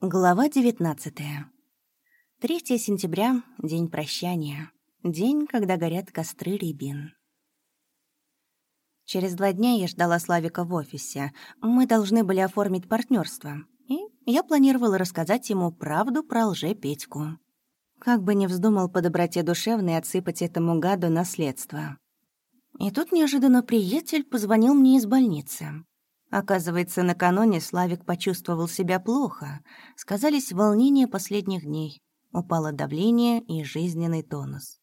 Глава 19 3 сентября — день прощания. День, когда горят костры рябин. Через два дня я ждала Славика в офисе. Мы должны были оформить партнерство, И я планировала рассказать ему правду про лже-Петьку. Как бы ни вздумал по доброте душевной отсыпать этому гаду наследство. И тут неожиданно приятель позвонил мне из больницы. Оказывается, накануне Славик почувствовал себя плохо. Сказались волнения последних дней. Упало давление и жизненный тонус.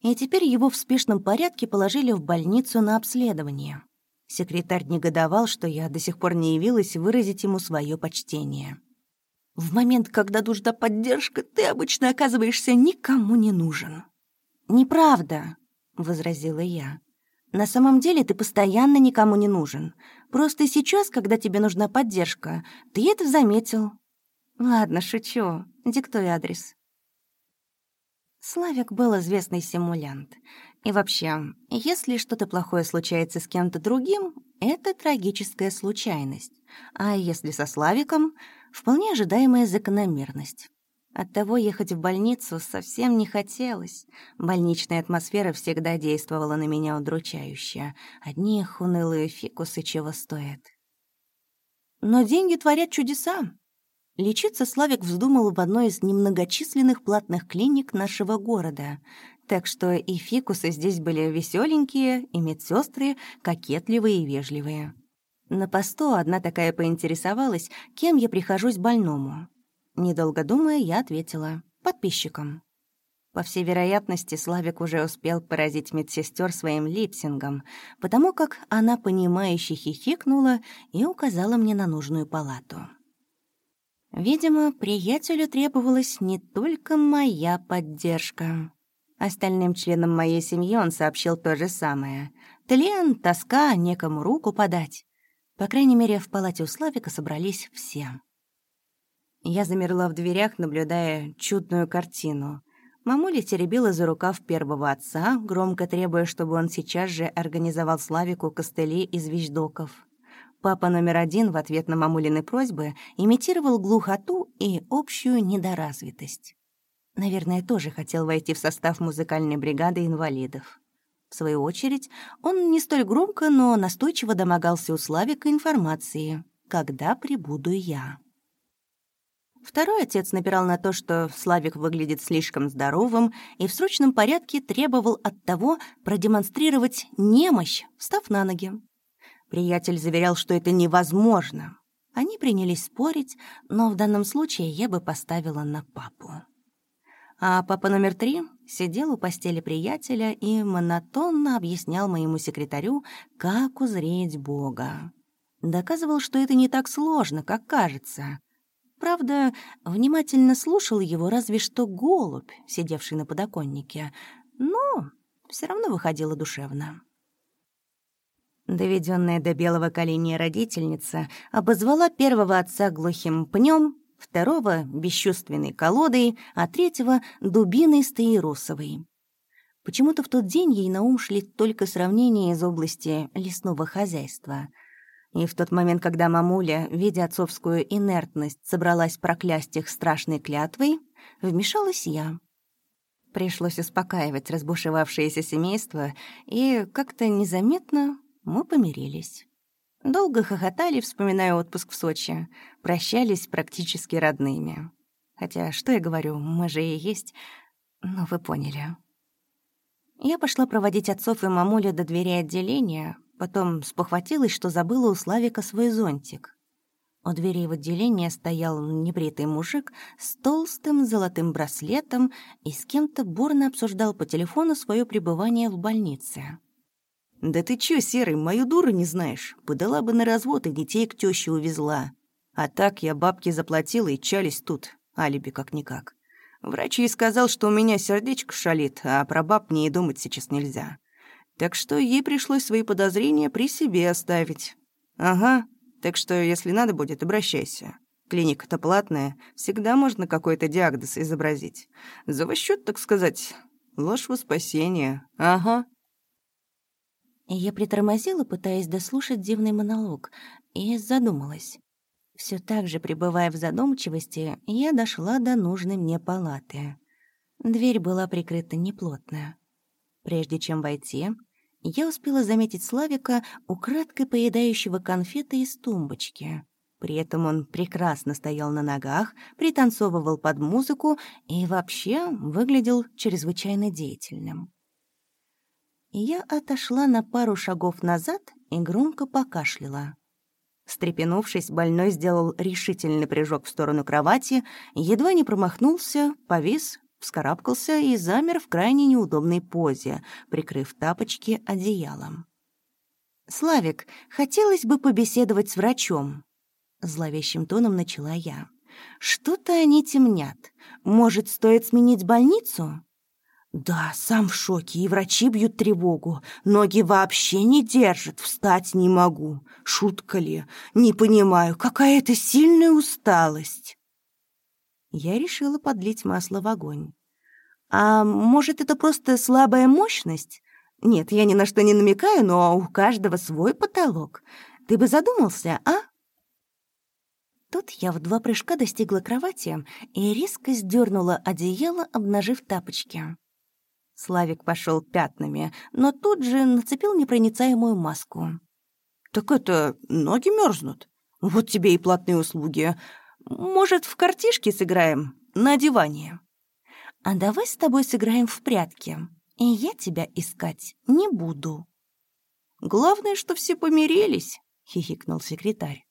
И теперь его в спешном порядке положили в больницу на обследование. Секретарь негодовал, что я до сих пор не явилась выразить ему свое почтение. «В момент, когда нужна поддержка, ты обычно оказываешься никому не нужен». «Неправда», — возразила я. На самом деле ты постоянно никому не нужен. Просто сейчас, когда тебе нужна поддержка, ты это заметил. Ладно, шучу. Диктуй адрес. Славик был известный симулянт. И вообще, если что-то плохое случается с кем-то другим, это трагическая случайность. А если со Славиком — вполне ожидаемая закономерность. Оттого ехать в больницу совсем не хотелось. Больничная атмосфера всегда действовала на меня удручающе. Одни их фикусы чего стоят. Но деньги творят чудеса. Лечиться Славик вздумал в одной из немногочисленных платных клиник нашего города. Так что и фикусы здесь были веселенькие, и медсестры кокетливые и вежливые. На посту одна такая поинтересовалась, кем я прихожусь больному. Недолго думая, я ответила «подписчикам». По всей вероятности, Славик уже успел поразить медсестер своим липсингом, потому как она, понимающе хихикнула и указала мне на нужную палату. Видимо, приятелю требовалась не только моя поддержка. Остальным членам моей семьи он сообщил то же самое. Тлен, тоска, некому руку подать. По крайней мере, в палате у Славика собрались все. Я замерла в дверях, наблюдая чудную картину. Мамуля теребила за рукав первого отца, громко требуя, чтобы он сейчас же организовал Славику костыли из вещдоков. Папа номер один в ответ на мамулины просьбы имитировал глухоту и общую недоразвитость. Наверное, тоже хотел войти в состав музыкальной бригады инвалидов. В свою очередь, он не столь громко, но настойчиво домогался у Славика информации, когда прибуду я. Второй отец напирал на то, что Славик выглядит слишком здоровым и в срочном порядке требовал от того продемонстрировать немощь, встав на ноги. Приятель заверял, что это невозможно. Они принялись спорить, но в данном случае я бы поставила на папу. А папа номер три сидел у постели приятеля и монотонно объяснял моему секретарю, как узреть Бога. Доказывал, что это не так сложно, как кажется, Правда, внимательно слушал его разве что голубь, сидевший на подоконнике, но все равно выходило душевно. Доведенная до белого коленя родительница обозвала первого отца глухим пнем, второго — бесчувственной колодой, а третьего — дубиной стаиросовой. Почему-то в тот день ей на ум шли только сравнения из области лесного хозяйства — и в тот момент, когда мамуля, видя отцовскую инертность, собралась проклясть их страшной клятвой, вмешалась я. Пришлось успокаивать разбушевавшееся семейство, и как-то незаметно мы помирились. Долго хохотали, вспоминая отпуск в Сочи, прощались практически родными. Хотя, что я говорю, мы же и есть, ну, вы поняли. Я пошла проводить отцов и мамулю до двери отделения, Потом спохватилась, что забыла у Славика свой зонтик. У дверей в отделение стоял небритый мужик с толстым золотым браслетом и с кем-то бурно обсуждал по телефону свое пребывание в больнице. «Да ты чё, Серый, мою дуру не знаешь? Подала бы на развод и детей к тёще увезла. А так я бабки заплатила и чались тут, алиби как-никак. Врач ей сказал, что у меня сердечко шалит, а про баб мне и думать сейчас нельзя. Так что ей пришлось свои подозрения при себе оставить. Ага, так что если надо будет, обращайся. Клиника-то платная, всегда можно какой-то диагноз изобразить. За счет, так сказать, ложь во спасение. Ага. Я притормозила, пытаясь дослушать дивный монолог, и задумалась. Все так же, пребывая в задумчивости, я дошла до нужной мне палаты. Дверь была прикрыта неплотно. Прежде чем войти, я успела заметить Славика, украдкой поедающего конфеты из тумбочки. При этом он прекрасно стоял на ногах, пританцовывал под музыку и вообще выглядел чрезвычайно деятельным. Я отошла на пару шагов назад и громко покашляла. Стрепенувшись, больной сделал решительный прыжок в сторону кровати, едва не промахнулся, повис, вскарабкался и замер в крайне неудобной позе, прикрыв тапочки одеялом. «Славик, хотелось бы побеседовать с врачом», — зловещим тоном начала я. «Что-то они темнят. Может, стоит сменить больницу?» «Да, сам в шоке, и врачи бьют тревогу. Ноги вообще не держат, встать не могу. Шутка ли? Не понимаю, какая это сильная усталость». Я решила подлить масло в огонь. «А может, это просто слабая мощность? Нет, я ни на что не намекаю, но у каждого свой потолок. Ты бы задумался, а?» Тут я в два прыжка достигла кровати и резко сдернула одеяло, обнажив тапочки. Славик пошел пятнами, но тут же нацепил непроницаемую маску. «Так это, ноги мерзнут. Вот тебе и платные услуги. Может, в картишки сыграем? На диване?» «А давай с тобой сыграем в прятки, и я тебя искать не буду». «Главное, что все помирились», — хихикнул секретарь.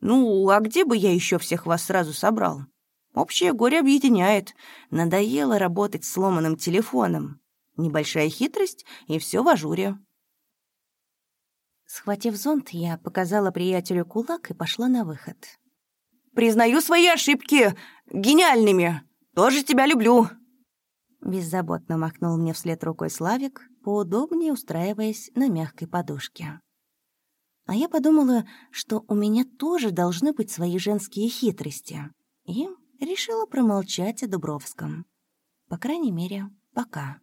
«Ну, а где бы я еще всех вас сразу собрал? Общее горе объединяет. Надоело работать с сломанным телефоном. Небольшая хитрость, и все в ажуре. Схватив зонт, я показала приятелю кулак и пошла на выход. «Признаю свои ошибки гениальными. Тоже тебя люблю». Беззаботно махнул мне вслед рукой Славик, поудобнее устраиваясь на мягкой подушке. А я подумала, что у меня тоже должны быть свои женские хитрости, и решила промолчать о Дубровском. По крайней мере, пока.